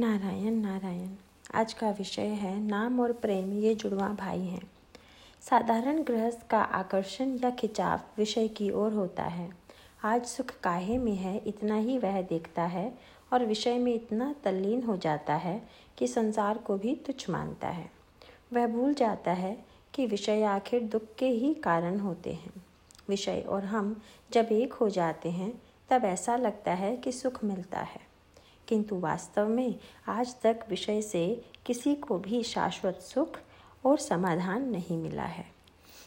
नारायण नारायण, आज का विषय है नाम और प्रेम, ये जुड़वा भाई हैं। साधारण गृहस्थ का आकर्षण या खिंचाव विषय की ओर होता है। आज सुख काहे में है, इतना ही वह देखता है और विषय में इतना तल्लीन हो जाता है कि संसार को भी तुच्छ मानता है। वह भूल जाता है कि विषय आखिर दुख के ही कारण होते हैं। विषय और हम जब एक हो जाते हैं, तब ऐसा लगता है कि सुख मिलता है। किंतु वास्तव में आज तक विषय से किसी को भी शाश्वत सुख और समाधान नहीं मिला है।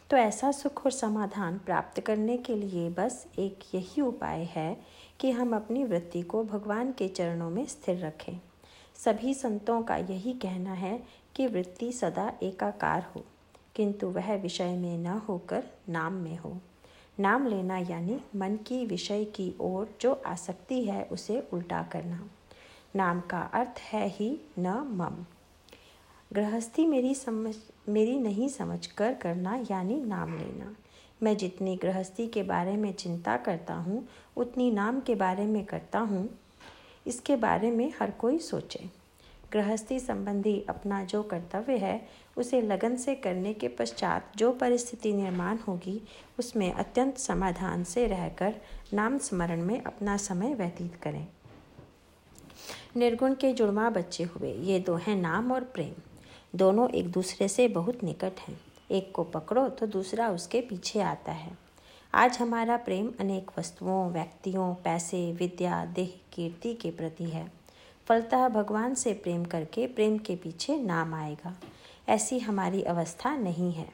तो ऐसा सुख और समाधान प्राप्त करने के लिए बस एक यही उपाय है कि हम अपनी वृत्ति को भगवान के चरणों में स्थिर रखें। सभी संतों का यही कहना है कि वृत्ति सदा एकाकार हो, किंतु वह विषय में न होकर नाम में हो। नाम लेना यानी मन की विषय की ओर जो आसक्ति है उसे उल्टा करना। नाम का अर्थ है ही न मम। गृहस्थी मेरी समझ, मेरी नहीं समझ कर करना, यानी नाम लेना। मैं जितनी गृहस्थी के बारे में चिंता करता हूँ, उतनी नाम के बारे में करता हूँ। इसके बारे में हर कोई सोचे। गृहस्थी संबंधी अपना जो कर्तव्य है, उसे लगन से करने के पश्चात जो परिस्थिति निर्माण होगी, उसमें अत्यंत समाधान से रहकर नाम स्मरण में अपना समय व्यतीत करें। निर्गुण के जुड़वा बच्चे हुए। ये दो हैं नाम और प्रेम। दोनों एक दूसरे से बहुत निकट हैं। एक को पकड़ो तो दूसरा उसके पीछे आता है। आज हमारा प्रेम अनेक वस्तुओं, व्यक्तियों, पैसे, विद्या, देह, कीर्ति के प्रति है। फलतः भगवान से प्रेम करके प्रेम के पीछे नाम आएगा। ऐसी हमारी अवस्था नहीं है।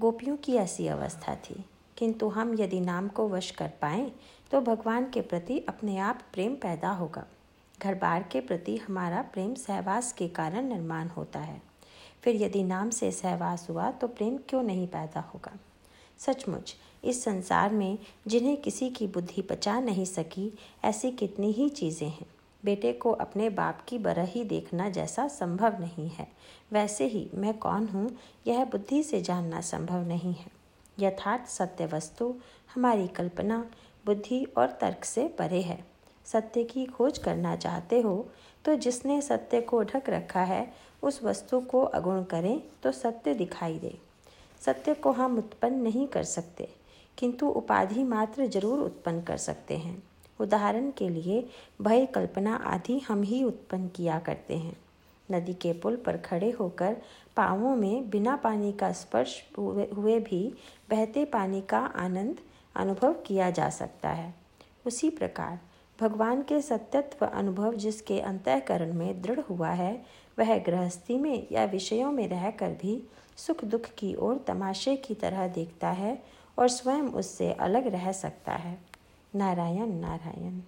गोपियों की ऐसी अवस्था थी। किंतु हम यदि नाम को वश कर पाएँ तो भगवान के प्रति अपने आप प्रेम पैदा होगा। घर बार के प्रति हमारा प्रेम सहवास के कारण निर्माण होता है। फिर यदि नाम से सहवास हुआ तो प्रेम क्यों नहीं पैदा होगा? सचमुच, इस संसार में जिन्हें किसी की बुद्धि पचा नहीं सकी, ऐसी कितनी ही चीज़ें हैं। बेटे को अपने बाप की बरह बरही देखना जैसा संभव नहीं है। वैसे ही मैं कौन हूँ, यह बुद्धि से जानना संभव नहीं है। यथार्थ सत्य वस्तु, हमारी कल्पना, बुद्धि और तर्क से परे है। सत्य की खोज करना चाहते हो तो जिसने सत्य को ढक रखा है उस वस्तु को अगुण करें तो सत्य दिखाई दे। सत्य को हम उत्पन्न नहीं कर सकते किंतु उपाधि मात्र ज़रूर उत्पन्न कर सकते हैं। उदाहरण के लिए भय कल्पना आदि हम ही उत्पन्न किया करते हैं। नदी के पुल पर खड़े होकर पाँवों में बिना पानी का स्पर्श हुए, भी बहते पानी का आनंद अनुभव किया जा सकता है। उसी प्रकार भगवान के सत्यत्व अनुभव जिसके अंतःकरण में दृढ़ हुआ है, वह गृहस्थी में या विषयों में रहकर भी सुख दुख की ओर तमाशे की तरह देखता है और स्वयं उससे अलग रह सकता है। नारायण नारायण।